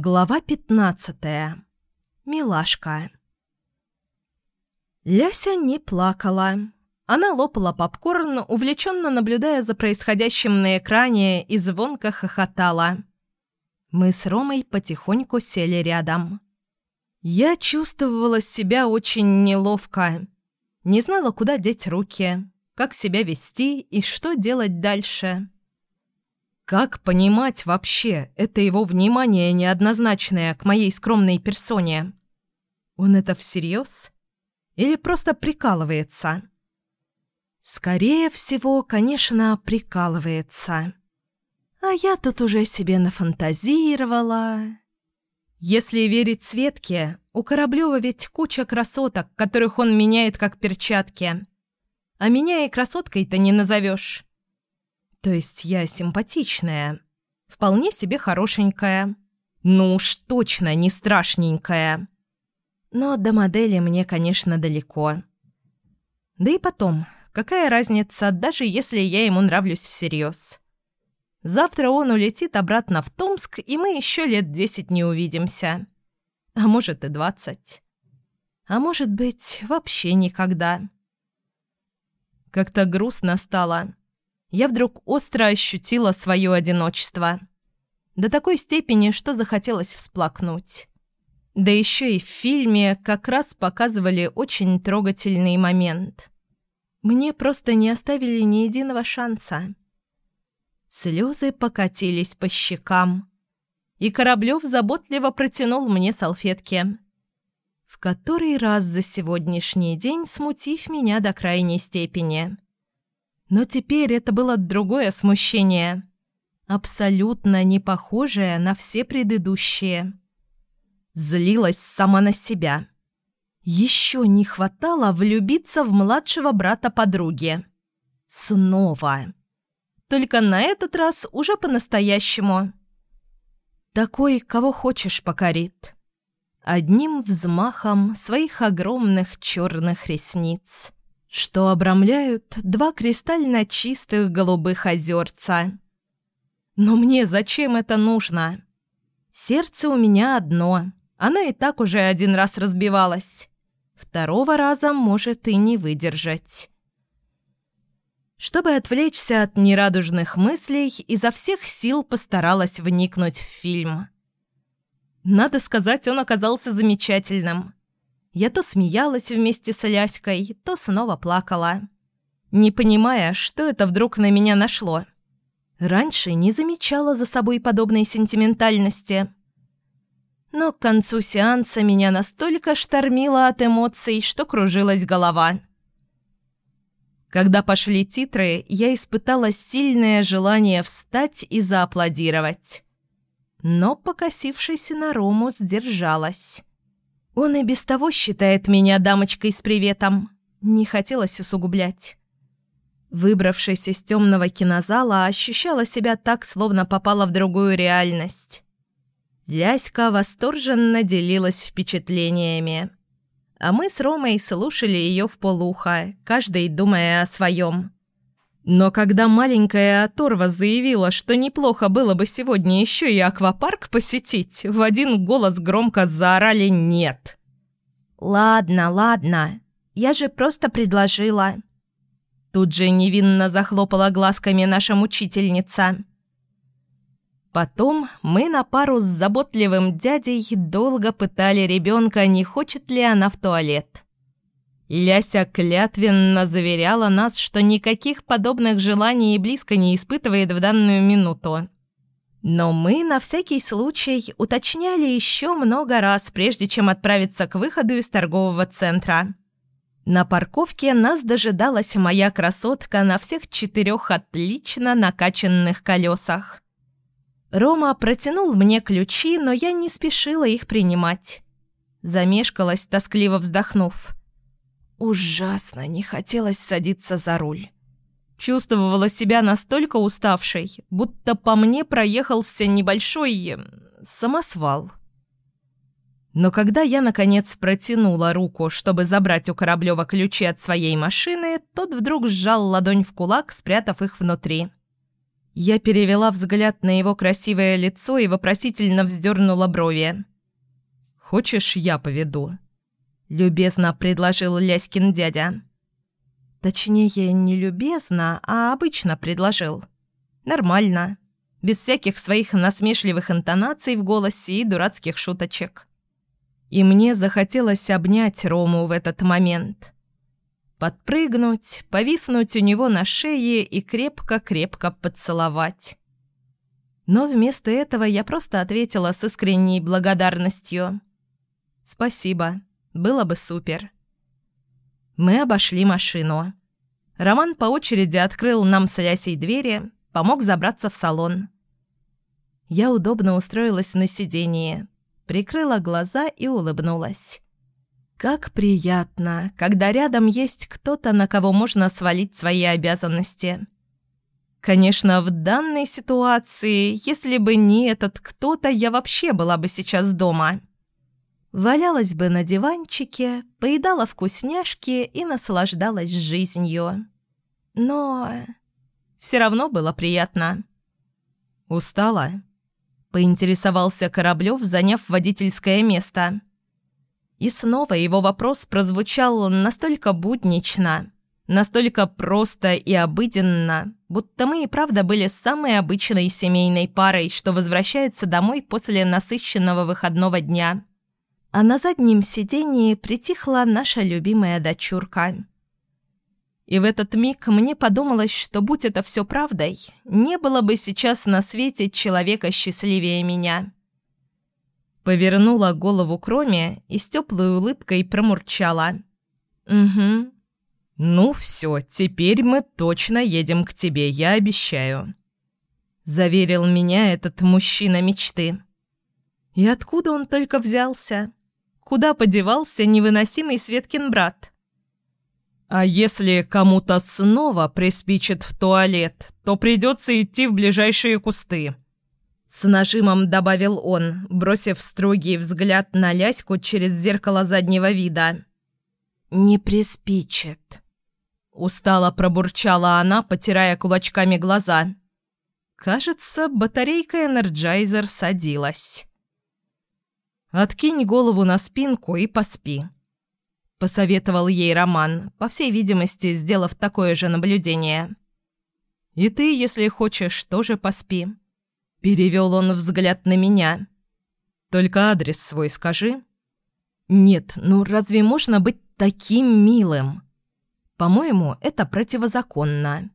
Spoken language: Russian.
Глава пятнадцатая. Милашка. Ляся не плакала. Она лопала попкорн, увлеченно наблюдая за происходящим на экране и звонко хохотала. Мы с Ромой потихоньку сели рядом. Я чувствовала себя очень неловко. Не знала, куда деть руки, как себя вести и что делать дальше. Как понимать вообще это его внимание неоднозначное к моей скромной персоне? Он это всерьез? Или просто прикалывается? Скорее всего, конечно, прикалывается. А я тут уже себе нафантазировала. Если верить Светке, у Кораблёва ведь куча красоток, которых он меняет как перчатки. А меня и красоткой-то не назовешь. То есть я симпатичная, вполне себе хорошенькая. Ну уж точно не страшненькая. Но до модели мне, конечно, далеко. Да и потом, какая разница, даже если я ему нравлюсь всерьез. Завтра он улетит обратно в Томск, и мы еще лет десять не увидимся. А может и двадцать. А может быть, вообще никогда. Как-то грустно стало я вдруг остро ощутила свое одиночество. До такой степени, что захотелось всплакнуть. Да еще и в фильме как раз показывали очень трогательный момент. Мне просто не оставили ни единого шанса. Слезы покатились по щекам, и Кораблев заботливо протянул мне салфетки. В который раз за сегодняшний день смутив меня до крайней степени. Но теперь это было другое смущение, абсолютно не похожее на все предыдущие. Злилась сама на себя. Еще не хватало влюбиться в младшего брата подруги. Снова. Только на этот раз уже по-настоящему. Такой, кого хочешь, покорит. Одним взмахом своих огромных черных ресниц что обрамляют два кристально чистых голубых озерца. Но мне зачем это нужно? Сердце у меня одно, оно и так уже один раз разбивалось. Второго раза может и не выдержать. Чтобы отвлечься от нерадужных мыслей, изо всех сил постаралась вникнуть в фильм. Надо сказать, он оказался замечательным. Я то смеялась вместе с Ляськой, то снова плакала, не понимая, что это вдруг на меня нашло. Раньше не замечала за собой подобной сентиментальности. Но к концу сеанса меня настолько штормило от эмоций, что кружилась голова. Когда пошли титры, я испытала сильное желание встать и зааплодировать. Но, покосившись на Рому, сдержалась. Он и без того считает меня дамочкой с приветом. Не хотелось усугублять. Выбравшись из темного кинозала, ощущала себя так, словно попала в другую реальность. Ляська восторженно делилась впечатлениями. А мы с Ромой слушали ее в полухо, каждый думая о своем. Но когда маленькая оторва заявила, что неплохо было бы сегодня еще и аквапарк посетить, в один голос громко заорали «нет». «Ладно, ладно, я же просто предложила». Тут же невинно захлопала глазками наша мучительница. Потом мы на пару с заботливым дядей долго пытали ребенка, не хочет ли она в туалет. Ляся клятвенно заверяла нас, что никаких подобных желаний и близко не испытывает в данную минуту. Но мы на всякий случай уточняли еще много раз, прежде чем отправиться к выходу из торгового центра. На парковке нас дожидалась моя красотка на всех четырех отлично накачанных колесах. Рома протянул мне ключи, но я не спешила их принимать. Замешкалась, тоскливо вздохнув. Ужасно не хотелось садиться за руль. Чувствовала себя настолько уставшей, будто по мне проехался небольшой самосвал. Но когда я, наконец, протянула руку, чтобы забрать у Кораблёва ключи от своей машины, тот вдруг сжал ладонь в кулак, спрятав их внутри. Я перевела взгляд на его красивое лицо и вопросительно вздернула брови. «Хочешь, я поведу?» — любезно предложил Ляськин дядя. Точнее, не любезно, а обычно предложил. Нормально. Без всяких своих насмешливых интонаций в голосе и дурацких шуточек. И мне захотелось обнять Рому в этот момент. Подпрыгнуть, повиснуть у него на шее и крепко-крепко поцеловать. Но вместо этого я просто ответила с искренней благодарностью. «Спасибо. Было бы супер». Мы обошли машину. Роман по очереди открыл нам с Лясей двери, помог забраться в салон. Я удобно устроилась на сиденье, прикрыла глаза и улыбнулась. Как приятно, когда рядом есть кто-то, на кого можно свалить свои обязанности. Конечно, в данной ситуации, если бы не этот кто-то, я вообще была бы сейчас дома. Валялась бы на диванчике, поедала вкусняшки и наслаждалась жизнью. Но все равно было приятно. «Устала?» – поинтересовался Кораблев, заняв водительское место. И снова его вопрос прозвучал настолько буднично, настолько просто и обыденно, будто мы и правда были самой обычной семейной парой, что возвращается домой после насыщенного выходного дня – а на заднем сидении притихла наша любимая дочурка. И в этот миг мне подумалось, что будь это все правдой, не было бы сейчас на свете человека счастливее меня. Повернула голову к и с теплой улыбкой промурчала. «Угу». «Ну все, теперь мы точно едем к тебе, я обещаю», – заверил меня этот мужчина мечты. И откуда он только взялся? Куда подевался невыносимый Светкин брат? А если кому-то снова приспичит в туалет, то придется идти в ближайшие кусты. С нажимом добавил он, бросив строгий взгляд на Ляську через зеркало заднего вида. «Не приспичит», — устало пробурчала она, потирая кулачками глаза. Кажется, батарейка Энерджайзер садилась. Откинь голову на спинку и поспи», — посоветовал ей Роман, по всей видимости, сделав такое же наблюдение. «И ты, если хочешь, тоже поспи», — перевел он взгляд на меня. «Только адрес свой скажи». «Нет, ну разве можно быть таким милым?» «По-моему, это противозаконно».